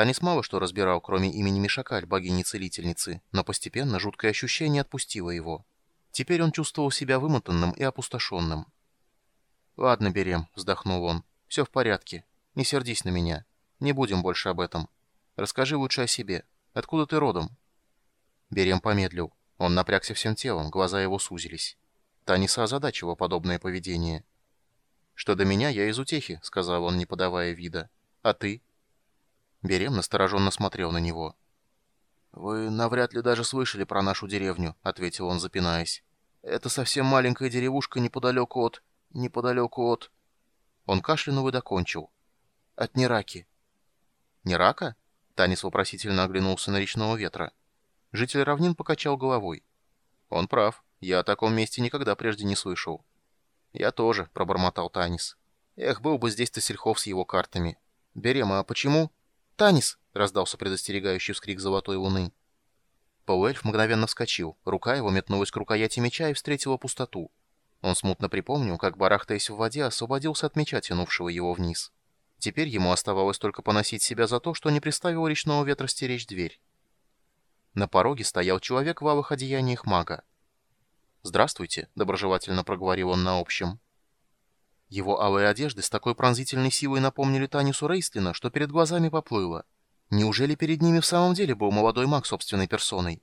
Танис мало что разбирал, кроме имени Мишакаль, богини-целительницы, но постепенно жуткое ощущение отпустило его. Теперь он чувствовал себя вымотанным и опустошенным. «Ладно, Берем», — вздохнул он, — «все в порядке. Не сердись на меня. Не будем больше об этом. Расскажи лучше о себе. Откуда ты родом?» Берем помедлил. Он напрягся всем телом, глаза его сузились. Таниса озадачило подобное поведение. «Что до меня, я из утехи», — сказал он, не подавая вида. «А ты?» Берем настороженно смотрел на него. «Вы навряд ли даже слышали про нашу деревню», — ответил он, запинаясь. «Это совсем маленькая деревушка неподалеку от... неподалеку от...» Он кашлянул и докончил. «От Нераки». «Нерака?» — Танис вопросительно оглянулся на речного ветра. Житель равнин покачал головой. «Он прав. Я о таком месте никогда прежде не слышал». «Я тоже», — пробормотал Танис. «Эх, был бы здесь Тасельхов с его картами. Берем, а почему?» «Танис!» — раздался предостерегающий вскрик золотой луны. Полуэльф мгновенно вскочил. Рука его метнулась к рукояти меча и встретила пустоту. Он смутно припомнил, как, барахтаясь в воде, освободился от меча, тянувшего его вниз. Теперь ему оставалось только поносить себя за то, что не приставил речного ветра стеречь дверь. На пороге стоял человек в алых одеяниях мага. «Здравствуйте», — доброжелательно проговорил он на общем. Его алые одежды с такой пронзительной силой напомнили Танису Рейстлина, что перед глазами поплыло. Неужели перед ними в самом деле был молодой маг собственной персоной?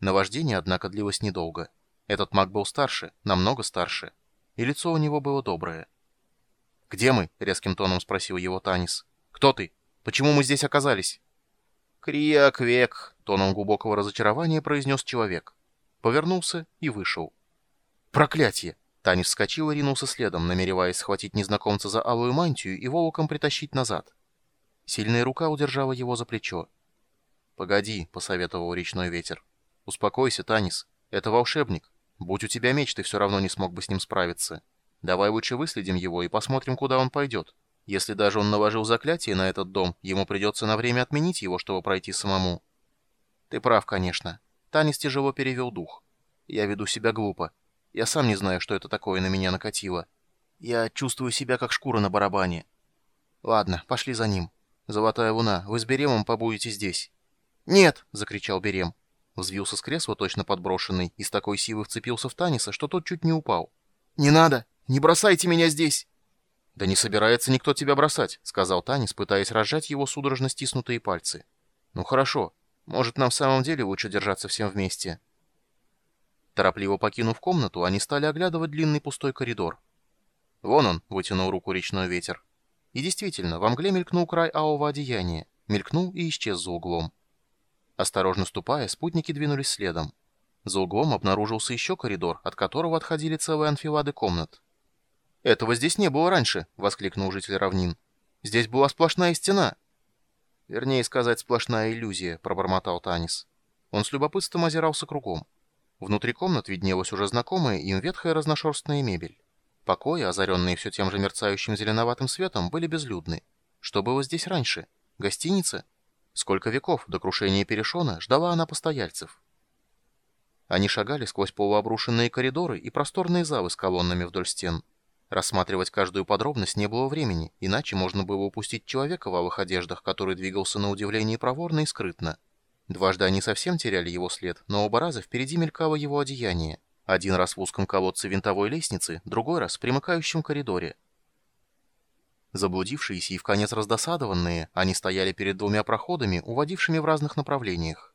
Наваждение, однако, длилось недолго. Этот маг был старше, намного старше, и лицо у него было доброе. «Где мы?» — резким тоном спросил его Танис. «Кто ты? Почему мы здесь оказались?» «Криак-век», — тоном глубокого разочарования произнес человек. Повернулся и вышел. «Проклятие!» Танис вскочил и ринулся следом, намереваясь схватить незнакомца за алую мантию и волоком притащить назад. Сильная рука удержала его за плечо. «Погоди», — посоветовал речной ветер. «Успокойся, Танис. Это волшебник. Будь у тебя меч, ты все равно не смог бы с ним справиться. Давай лучше выследим его и посмотрим, куда он пойдет. Если даже он наложил заклятие на этот дом, ему придется на время отменить его, чтобы пройти самому». «Ты прав, конечно». Танис тяжело перевел дух. «Я веду себя глупо. Я сам не знаю, что это такое на меня накатило. Я чувствую себя как шкура на барабане. Ладно, пошли за ним. Золотая луна, вы с Беремом побудете здесь. Нет, закричал Берем. Взвился с кресла, точно подброшенный, и с такой силой вцепился в Таниса, что тот чуть не упал. «Не надо! Не бросайте меня здесь!» «Да не собирается никто тебя бросать», — сказал Танис, пытаясь разжать его судорожно стиснутые пальцы. «Ну хорошо. Может, нам в самом деле лучше держаться всем вместе?» Торопливо покинув комнату, они стали оглядывать длинный пустой коридор. «Вон он», — вытянул руку речной ветер. И действительно, во мгле мелькнул край алого одеяния, мелькнул и исчез за углом. Осторожно ступая, спутники двинулись следом. За углом обнаружился еще коридор, от которого отходили целые анфилады комнат. «Этого здесь не было раньше!» — воскликнул житель равнин. «Здесь была сплошная стена!» «Вернее сказать, сплошная иллюзия», — пробормотал Танис. Он с любопытством озирался кругом. Внутри комнат виднелась уже знакомая им ветхая разношерстная мебель. Покои, озаренные все тем же мерцающим зеленоватым светом, были безлюдны. Что было здесь раньше? Гостиница? Сколько веков до крушения Перешона ждала она постояльцев? Они шагали сквозь полуобрушенные коридоры и просторные залы с колоннами вдоль стен. Рассматривать каждую подробность не было времени, иначе можно было упустить человека в алых одеждах, который двигался на удивление проворно и скрытно. Дважды они совсем теряли его след, но оба раза впереди мелькало его одеяние. Один раз в узком колодце винтовой лестницы, другой раз в примыкающем коридоре. Заблудившиеся и в конец раздосадованные, они стояли перед двумя проходами, уводившими в разных направлениях.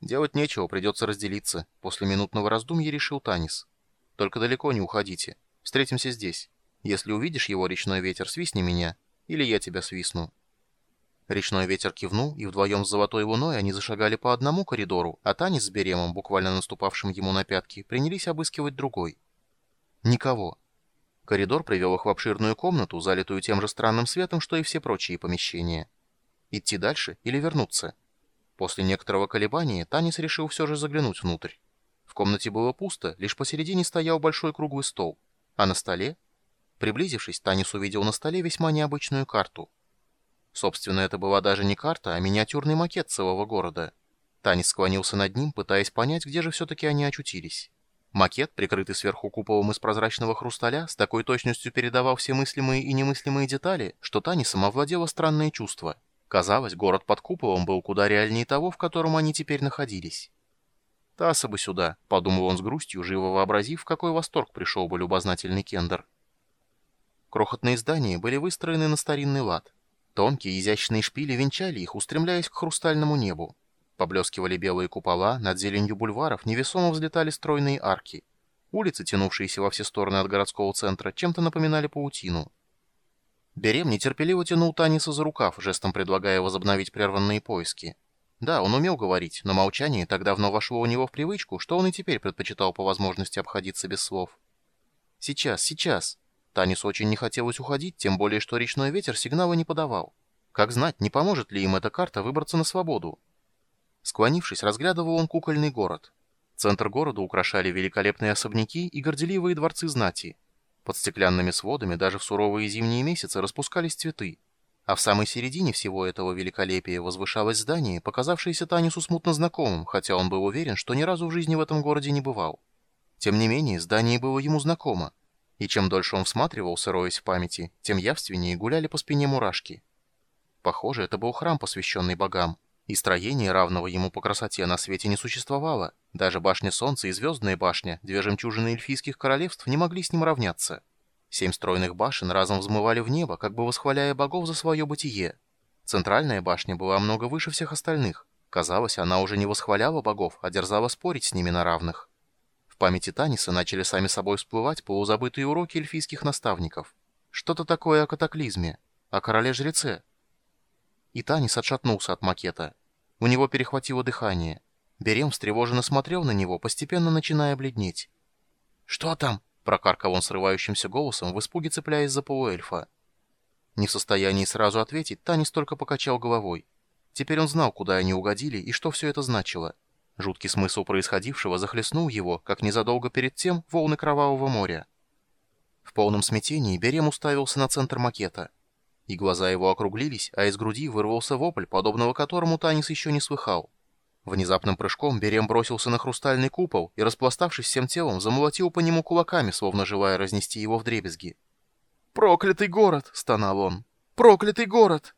«Делать нечего, придется разделиться», — после минутного раздумья решил Танис. «Только далеко не уходите. Встретимся здесь. Если увидишь его, речной ветер, свистни меня, или я тебя свистну». Речной ветер кивнул, и вдвоем с Золотой Луной они зашагали по одному коридору, а Танис с Беремом, буквально наступавшим ему на пятки, принялись обыскивать другой. Никого. Коридор привел их в обширную комнату, залитую тем же странным светом, что и все прочие помещения. Идти дальше или вернуться? После некоторого колебания Танис решил все же заглянуть внутрь. В комнате было пусто, лишь посередине стоял большой круглый стол. А на столе? Приблизившись, Танис увидел на столе весьма необычную карту — Собственно, это была даже не карта, а миниатюрный макет целого города. Танис склонился над ним, пытаясь понять, где же все-таки они очутились. Макет, прикрытый сверху куполом из прозрачного хрусталя, с такой точностью передавал все мыслимые и немыслимые детали, что Танисом овладело странное чувство. Казалось, город под куполом был куда реальнее того, в котором они теперь находились. «Таса бы сюда», — подумал он с грустью, живо вообразив, в какой восторг пришел бы любознательный кендер. Крохотные здания были выстроены на старинный лад. Тонкие изящные шпили венчали их, устремляясь к хрустальному небу. Поблескивали белые купола, над зеленью бульваров невесомо взлетали стройные арки. Улицы, тянувшиеся во все стороны от городского центра, чем-то напоминали паутину. Берем нетерпеливо тянул Таниса за рукав, жестом предлагая возобновить прерванные поиски. Да, он умел говорить, но молчание так давно вошло у него в привычку, что он и теперь предпочитал по возможности обходиться без слов. «Сейчас, сейчас!» Танису очень не хотелось уходить, тем более, что речной ветер сигнала не подавал. Как знать, не поможет ли им эта карта выбраться на свободу? Склонившись, разглядывал он кукольный город. Центр города украшали великолепные особняки и горделивые дворцы знати. Под стеклянными сводами даже в суровые зимние месяцы распускались цветы. А в самой середине всего этого великолепия возвышалось здание, показавшееся Танису смутно знакомым, хотя он был уверен, что ни разу в жизни в этом городе не бывал. Тем не менее, здание было ему знакомо, и чем дольше он всматривался, роясь в памяти, тем явственнее гуляли по спине мурашки. Похоже, это был храм, посвященный богам, и строение, равного ему по красоте, на свете не существовало. Даже башня Солнца и Звездная башня, две жемчужины эльфийских королевств, не могли с ним равняться. Семь стройных башен разом взмывали в небо, как бы восхваляя богов за свое бытие. Центральная башня была много выше всех остальных. Казалось, она уже не восхваляла богов, а дерзала спорить с ними на равных. В памяти Таниса начали сами собой всплывать полузабытые уроки эльфийских наставников. Что-то такое о катаклизме, о короле-жреце. И Танис отшатнулся от макета. У него перехватило дыхание. Берем встревоженно смотрел на него, постепенно начиная бледнеть. «Что там?» Прокаркал он срывающимся голосом, в испуге цепляясь за полуэльфа. Не в состоянии сразу ответить, Танис только покачал головой. Теперь он знал, куда они угодили и что все это значило. Жуткий смысл происходившего захлестнул его, как незадолго перед тем, волны Кровавого моря. В полном смятении Берем уставился на центр макета. И глаза его округлились, а из груди вырвался вопль, подобного которому Танис еще не слыхал. Внезапным прыжком Берем бросился на хрустальный купол и, распластавшись всем телом, замолотил по нему кулаками, словно желая разнести его вдребезги. «Проклятый город!» — стонал он. «Проклятый город!»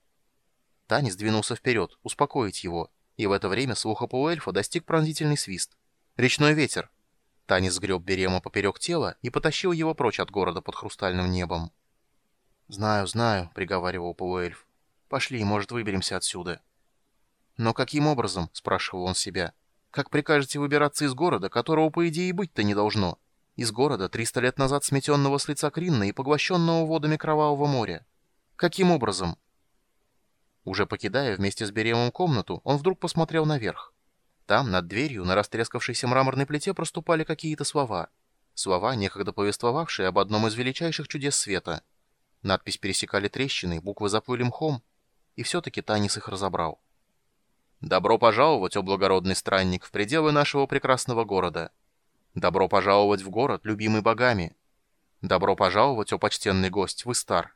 Танис двинулся вперед, успокоить его, и в это время слуха полуэльфа достиг пронзительный свист. «Речной ветер!» Танис сгреб Берема поперек тела и потащил его прочь от города под хрустальным небом. «Знаю, знаю», — приговаривал полуэльф. «Пошли, может, выберемся отсюда». «Но каким образом?» — спрашивал он себя. «Как прикажете выбираться из города, которого, по идее, быть-то не должно? Из города, 300 лет назад сметенного с лица Кринна и поглощенного водами Кровавого моря? Каким образом?» Уже покидая вместе с Беремом комнату, он вдруг посмотрел наверх. Там, над дверью, на растрескавшейся мраморной плите проступали какие-то слова. Слова, некогда повествовавшие об одном из величайших чудес света. Надпись пересекали трещины, буквы заплыли мхом, и все-таки Танис их разобрал. Добро пожаловать, о благородный странник, в пределы нашего прекрасного города. Добро пожаловать в город, любимый богами. Добро пожаловать, о почтенный гость, в Истар.